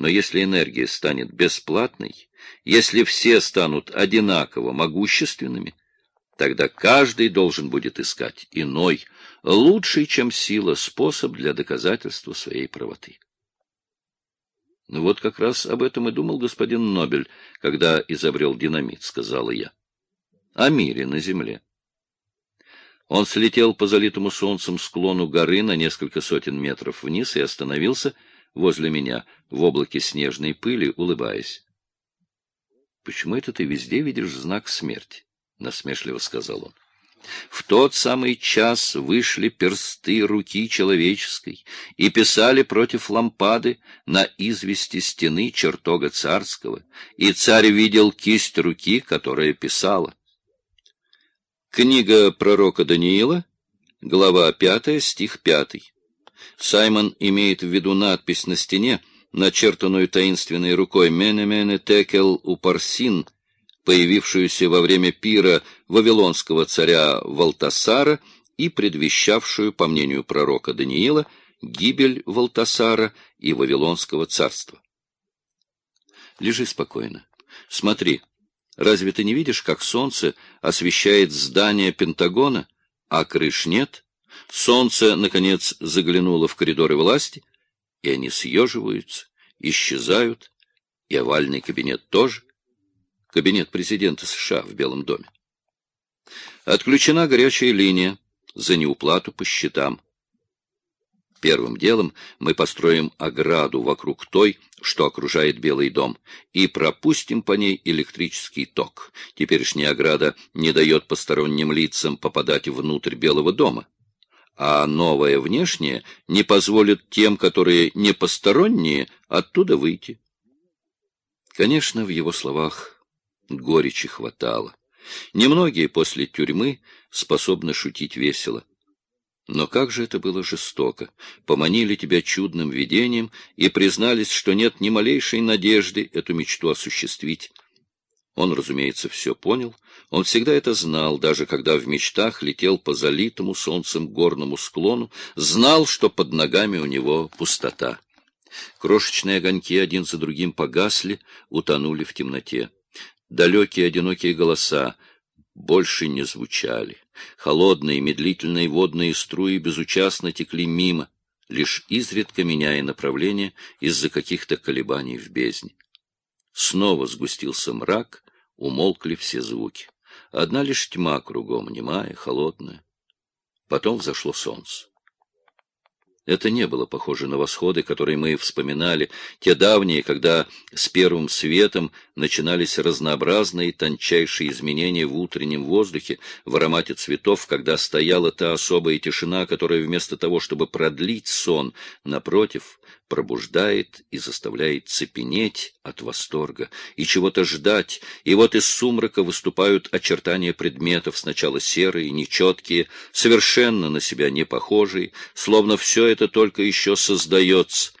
Но если энергия станет бесплатной, если все станут одинаково могущественными, тогда каждый должен будет искать иной, лучший, чем сила, способ для доказательства своей правоты. Ну вот как раз об этом и думал господин Нобель, когда изобрел динамит, сказала я. О мире на земле. Он слетел по залитому солнцем склону горы на несколько сотен метров вниз и остановился возле меня в облаке снежной пыли, улыбаясь. — Почему это ты везде видишь знак смерти? — насмешливо сказал он. В тот самый час вышли персты руки человеческой и писали против лампады на извести стены чертога царского, и царь видел кисть руки, которая писала. Книга пророка Даниила, глава 5, стих 5. Саймон имеет в виду надпись на стене, начертанную таинственной рукой «Мене-мене текел упарсин», появившуюся во время пира вавилонского царя Валтасара и предвещавшую, по мнению пророка Даниила, гибель Валтасара и Вавилонского царства. Лежи спокойно. Смотри, разве ты не видишь, как солнце освещает здание Пентагона, а крыш нет? Солнце, наконец, заглянуло в коридоры власти, и они съеживаются, исчезают, и овальный кабинет тоже кабинет президента США в Белом доме. Отключена горячая линия за неуплату по счетам. Первым делом мы построим ограду вокруг той, что окружает Белый дом, и пропустим по ней электрический ток. Теперешняя ограда не дает посторонним лицам попадать внутрь Белого дома, а новая внешняя не позволит тем, которые не посторонние, оттуда выйти. Конечно, в его словах горечи хватало. Немногие после тюрьмы способны шутить весело. Но как же это было жестоко! Поманили тебя чудным видением и признались, что нет ни малейшей надежды эту мечту осуществить. Он, разумеется, все понял. Он всегда это знал, даже когда в мечтах летел по залитому солнцем горному склону, знал, что под ногами у него пустота. Крошечные огоньки один за другим погасли, утонули в темноте. Далекие одинокие голоса больше не звучали. Холодные, медлительные водные струи безучастно текли мимо, лишь изредка меняя направление из-за каких-то колебаний в бездне. Снова сгустился мрак, умолкли все звуки. Одна лишь тьма кругом, немая, холодная. Потом взошло солнце. Это не было похоже на восходы, которые мы вспоминали, те давние, когда с первым светом начинались разнообразные тончайшие изменения в утреннем воздухе, в аромате цветов, когда стояла та особая тишина, которая вместо того, чтобы продлить сон, напротив, пробуждает и заставляет цепенеть от восторга и чего-то ждать, и вот из сумрака выступают очертания предметов, сначала серые, нечеткие, совершенно на себя не похожие, словно все это только еще создается.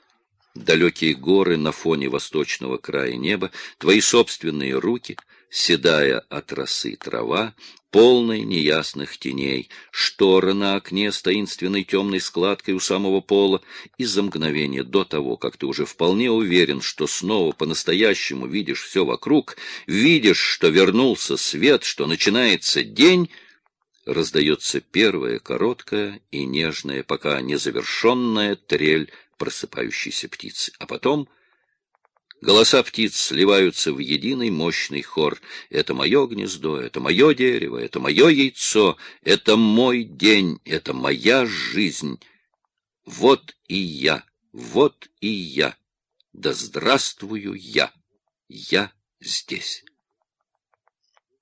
Далекие горы на фоне восточного края неба, твои собственные руки — седая от росы трава, полной неясных теней, штора на окне с таинственной темной складкой у самого пола, и за мгновение до того, как ты уже вполне уверен, что снова по-настоящему видишь все вокруг, видишь, что вернулся свет, что начинается день, раздается первая короткая и нежная, пока незавершенная трель просыпающейся птицы, а потом — Голоса птиц сливаются в единый мощный хор. Это мое гнездо, это мое дерево, это мое яйцо, это мой день, это моя жизнь. Вот и я, вот и я. Да здравствую я, я здесь.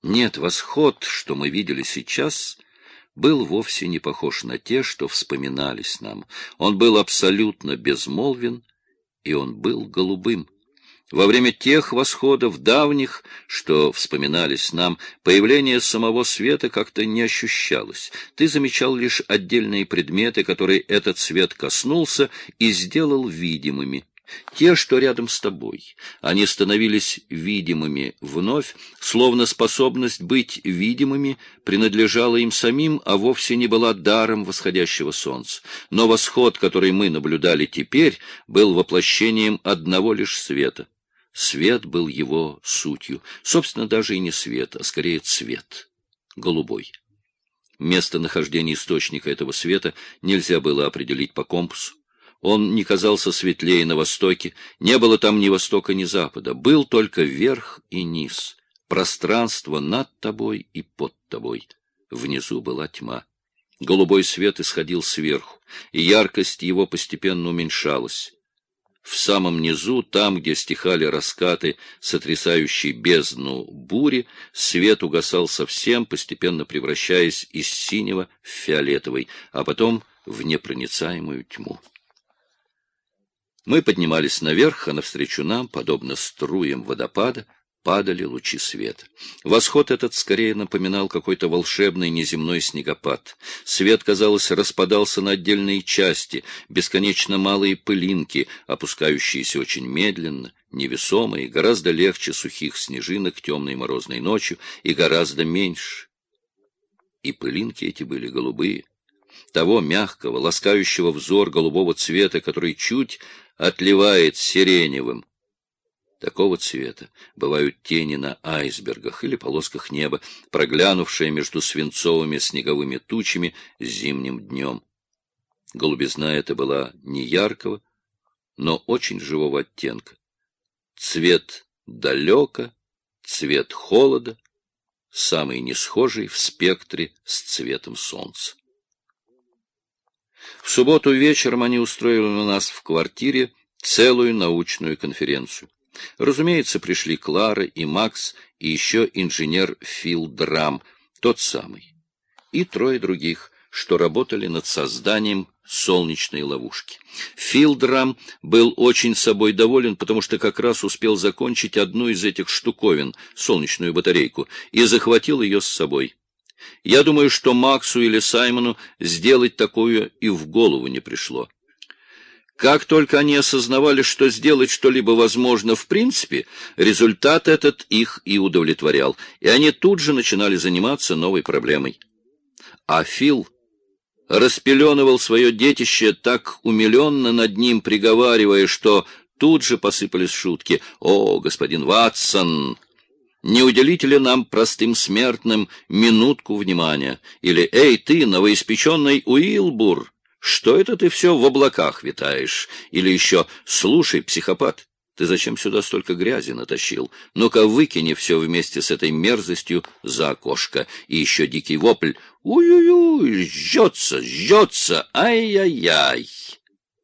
Нет, восход, что мы видели сейчас, был вовсе не похож на те, что вспоминались нам. Он был абсолютно безмолвен, и он был голубым. Во время тех восходов давних, что вспоминались нам, появление самого света как-то не ощущалось. Ты замечал лишь отдельные предметы, которые этот свет коснулся и сделал видимыми. Те, что рядом с тобой, они становились видимыми вновь, словно способность быть видимыми принадлежала им самим, а вовсе не была даром восходящего солнца. Но восход, который мы наблюдали теперь, был воплощением одного лишь света. Свет был его сутью. Собственно, даже и не свет, а скорее цвет. Голубой. Местонахождение источника этого света нельзя было определить по компасу. Он не казался светлее на востоке, не было там ни востока, ни запада. Был только верх и низ, пространство над тобой и под тобой. Внизу была тьма. Голубой свет исходил сверху, и яркость его постепенно уменьшалась. В самом низу, там, где стихали раскаты, сотрясающие бездну бури, свет угасал совсем, постепенно превращаясь из синего в фиолетовый, а потом в непроницаемую тьму. Мы поднимались наверх, а навстречу нам, подобно струям водопада, падали лучи света. Восход этот скорее напоминал какой-то волшебный неземной снегопад. Свет, казалось, распадался на отдельные части, бесконечно малые пылинки, опускающиеся очень медленно, невесомые, гораздо легче сухих снежинок темной морозной ночью и гораздо меньше. И пылинки эти были голубые, того мягкого, ласкающего взор голубого цвета, который чуть отливает сиреневым. Такого цвета бывают тени на айсбергах или полосках неба, проглянувшие между свинцовыми снеговыми тучами зимним днем. Голубизна эта была не яркого, но очень живого оттенка. Цвет далеко, цвет холода, самый несхожий в спектре с цветом солнца. В субботу вечером они устроили у нас в квартире целую научную конференцию. Разумеется, пришли Клара и Макс, и еще инженер Фил Драм, тот самый, и трое других, что работали над созданием солнечной ловушки. Филдрам был очень собой доволен, потому что как раз успел закончить одну из этих штуковин, солнечную батарейку, и захватил ее с собой. Я думаю, что Максу или Саймону сделать такое и в голову не пришло. Как только они осознавали, что сделать что-либо возможно в принципе, результат этот их и удовлетворял, и они тут же начинали заниматься новой проблемой. А Фил распеленывал свое детище так умиленно над ним, приговаривая, что тут же посыпались шутки. «О, господин Ватсон!» Не уделите ли нам, простым смертным, минутку внимания? Или «Эй, ты, новоиспеченный Уилбур, что это ты все в облаках витаешь?» Или еще «Слушай, психопат, ты зачем сюда столько грязи натащил? Ну-ка выкини все вместе с этой мерзостью за окошко». И еще дикий вопль «Уй-уй-уй, жжется, жжется, ай-яй-яй!»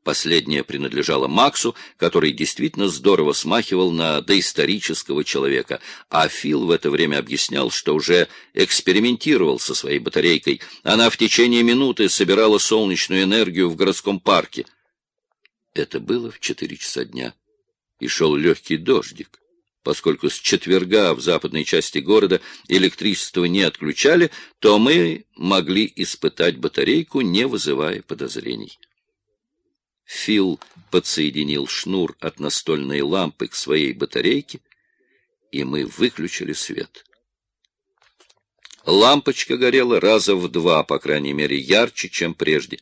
Последняя принадлежала Максу, который действительно здорово смахивал на доисторического человека, а Фил в это время объяснял, что уже экспериментировал со своей батарейкой. Она в течение минуты собирала солнечную энергию в городском парке. Это было в четыре часа дня, и шел легкий дождик. Поскольку с четверга в западной части города электричество не отключали, то мы могли испытать батарейку, не вызывая подозрений. Фил подсоединил шнур от настольной лампы к своей батарейке, и мы выключили свет. Лампочка горела раза в два, по крайней мере, ярче, чем прежде,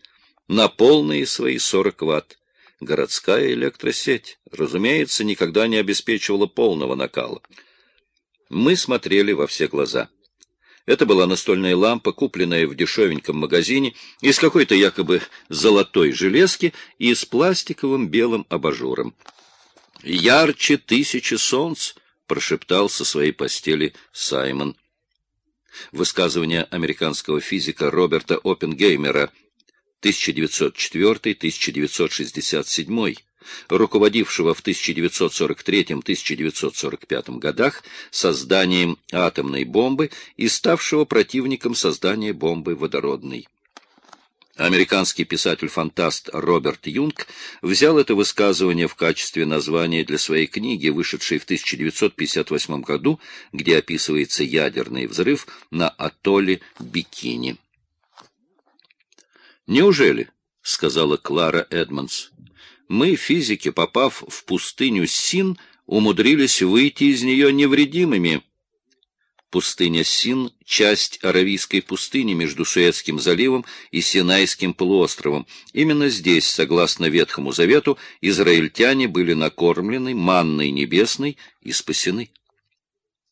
на полные свои 40 ватт. Городская электросеть, разумеется, никогда не обеспечивала полного накала. Мы смотрели во все глаза. Это была настольная лампа, купленная в дешевеньком магазине, из какой-то якобы золотой железки и с пластиковым белым абажуром. «Ярче тысячи солнц!» — прошептал со своей постели Саймон. Высказывание американского физика Роберта Оппенгеймера 1904-1967 руководившего в 1943-1945 годах созданием атомной бомбы и ставшего противником создания бомбы водородной. Американский писатель-фантаст Роберт Юнг взял это высказывание в качестве названия для своей книги, вышедшей в 1958 году, где описывается ядерный взрыв на атолле Бикини. «Неужели?» — сказала Клара Эдмонс. Мы, физики, попав в пустыню Син, умудрились выйти из нее невредимыми. Пустыня Син — часть Аравийской пустыни между Суэцким заливом и Синайским полуостровом. Именно здесь, согласно Ветхому Завету, израильтяне были накормлены манной небесной и спасены.